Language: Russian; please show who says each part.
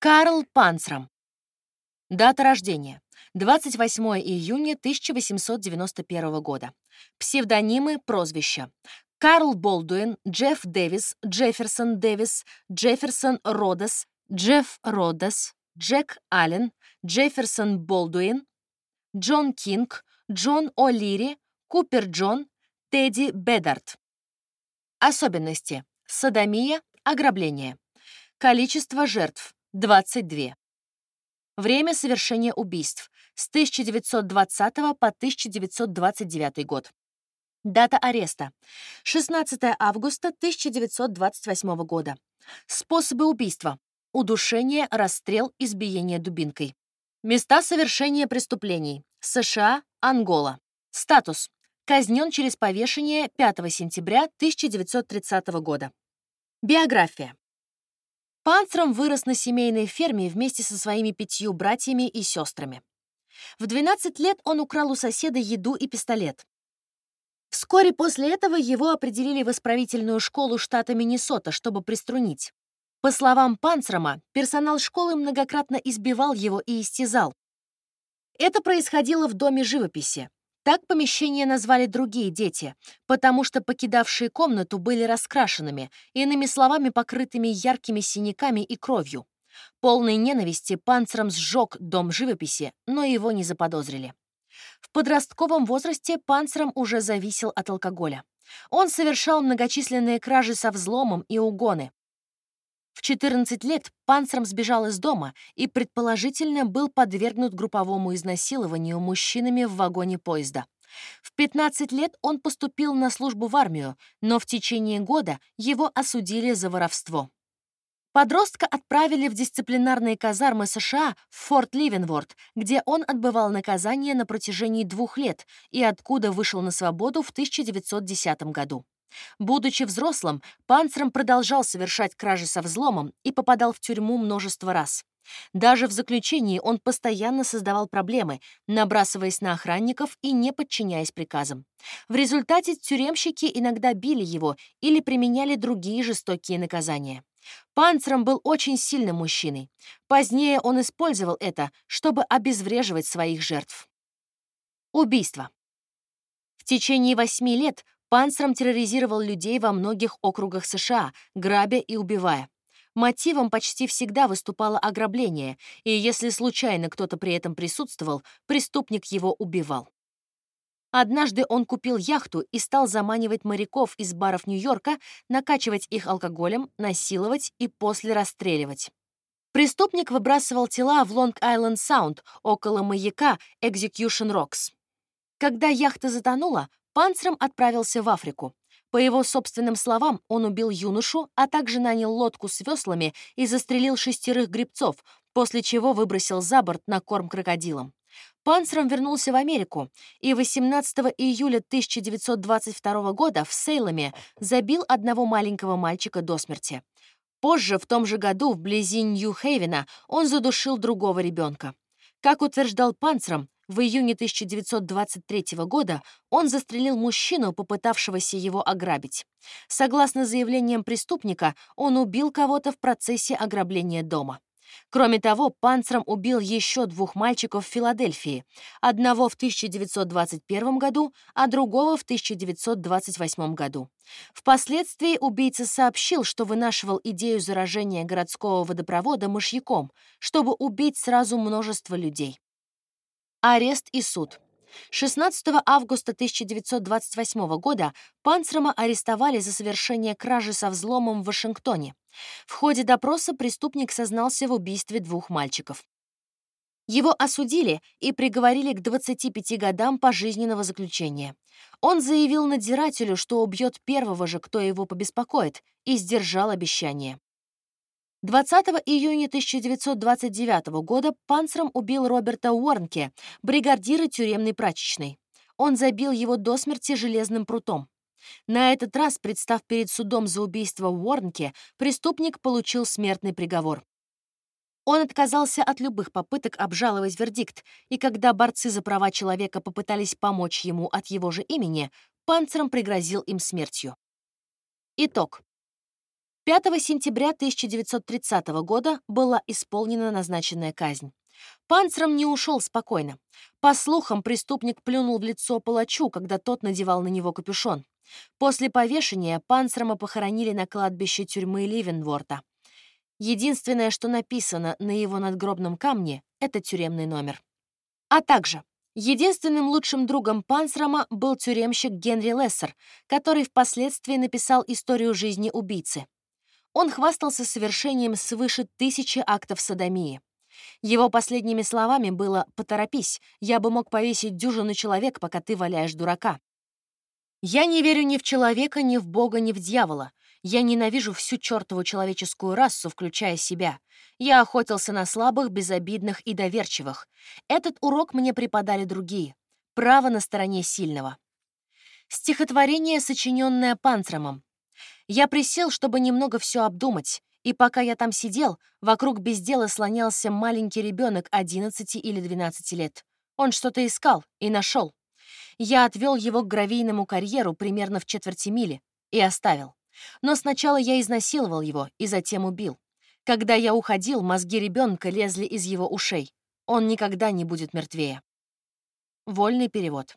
Speaker 1: Карл Панцрам. Дата рождения. 28 июня 1891 года. Псевдонимы, прозвища. Карл Болдуин, Джефф Дэвис, Джефферсон Дэвис, Джефферсон Родес, Джефф Родес, Джек Аллен, Джефферсон Болдуин, Джон Кинг, Джон О'Лири, Купер Джон, Тедди Бедарт. Особенности. Содомия, ограбление. Количество жертв 22. Время совершения убийств с 1920 по 1929 год. Дата ареста 16 августа 1928 года. Способы убийства: удушение, расстрел, избиение дубинкой. Места совершения преступлений: США, Ангола. Статус: казнен через повешение 5 сентября 1930 года. Биография. Панцером вырос на семейной ферме вместе со своими пятью братьями и сестрами. В 12 лет он украл у соседа еду и пистолет. Вскоре после этого его определили в исправительную школу штата Миннесота, чтобы приструнить. По словам Панцрома, персонал школы многократно избивал его и истязал. Это происходило в доме живописи. Так помещение назвали другие дети, потому что покидавшие комнату были раскрашенными, иными словами, покрытыми яркими синяками и кровью. Полной ненависти панциром сжег дом живописи, но его не заподозрили. В подростковом возрасте панциром уже зависел от алкоголя. Он совершал многочисленные кражи со взломом и угоны. В 14 лет Панцером сбежал из дома и, предположительно, был подвергнут групповому изнасилованию мужчинами в вагоне поезда. В 15 лет он поступил на службу в армию, но в течение года его осудили за воровство. Подростка отправили в дисциплинарные казармы США в Форт Ливенворд, где он отбывал наказание на протяжении двух лет и откуда вышел на свободу в 1910 году. Будучи взрослым, Панцером продолжал совершать кражи со взломом и попадал в тюрьму множество раз. Даже в заключении он постоянно создавал проблемы, набрасываясь на охранников и не подчиняясь приказам. В результате тюремщики иногда били его или применяли другие жестокие наказания. Панцером был очень сильным мужчиной. Позднее он использовал это, чтобы обезвреживать своих жертв. Убийство. В течение восьми лет Панцером терроризировал людей во многих округах США, грабя и убивая. Мотивом почти всегда выступало ограбление, и если случайно кто-то при этом присутствовал, преступник его убивал. Однажды он купил яхту и стал заманивать моряков из баров Нью-Йорка, накачивать их алкоголем, насиловать и после расстреливать. Преступник выбрасывал тела в Лонг-Айленд-Саунд около маяка Execution Rocks. Когда яхта затонула, Панцером отправился в Африку. По его собственным словам, он убил юношу, а также нанял лодку с веслами и застрелил шестерых гребцов, после чего выбросил за борт на корм крокодилам. Панцером вернулся в Америку и 18 июля 1922 года в Сейломе забил одного маленького мальчика до смерти. Позже, в том же году, вблизи Нью-Хейвена, он задушил другого ребенка. Как утверждал Панцером, в июне 1923 года он застрелил мужчину, попытавшегося его ограбить. Согласно заявлениям преступника, он убил кого-то в процессе ограбления дома. Кроме того, Панцером убил еще двух мальчиков в Филадельфии, одного в 1921 году, а другого в 1928 году. Впоследствии убийца сообщил, что вынашивал идею заражения городского водопровода мышьяком, чтобы убить сразу множество людей. Арест и суд. 16 августа 1928 года Панцрема арестовали за совершение кражи со взломом в Вашингтоне. В ходе допроса преступник сознался в убийстве двух мальчиков. Его осудили и приговорили к 25 годам пожизненного заключения. Он заявил надзирателю, что убьет первого же, кто его побеспокоит, и сдержал обещание. 20 июня 1929 года Панцером убил Роберта Уорнке, бригадира тюремной прачечной. Он забил его до смерти железным прутом. На этот раз, представ перед судом за убийство Уорнке, преступник получил смертный приговор. Он отказался от любых попыток обжаловать вердикт, и когда борцы за права человека попытались помочь ему от его же имени, Панцером пригрозил им смертью. Итог. 5 сентября 1930 года была исполнена назначенная казнь. Панцером не ушел спокойно. По слухам, преступник плюнул в лицо палачу, когда тот надевал на него капюшон. После повешения Панцерма похоронили на кладбище тюрьмы Ливенворта. Единственное, что написано на его надгробном камне, это тюремный номер. А также единственным лучшим другом Панцрама был тюремщик Генри Лессер, который впоследствии написал историю жизни убийцы. Он хвастался совершением свыше тысячи актов садомии. Его последними словами было «Поторопись, я бы мог повесить дюжину человек, пока ты валяешь дурака». «Я не верю ни в человека, ни в Бога, ни в дьявола. Я ненавижу всю чертову человеческую расу, включая себя. Я охотился на слабых, безобидных и доверчивых. Этот урок мне преподали другие. Право на стороне сильного». Стихотворение, сочиненное Панцрамом. Я присел, чтобы немного все обдумать, и пока я там сидел, вокруг без дела слонялся маленький ребенок 11 или 12 лет. Он что-то искал и нашел. Я отвел его к гравийному карьеру примерно в четверти мили и оставил. Но сначала я изнасиловал его и затем убил. Когда я уходил, мозги ребенка лезли из его ушей. Он никогда не будет мертвее. Вольный перевод.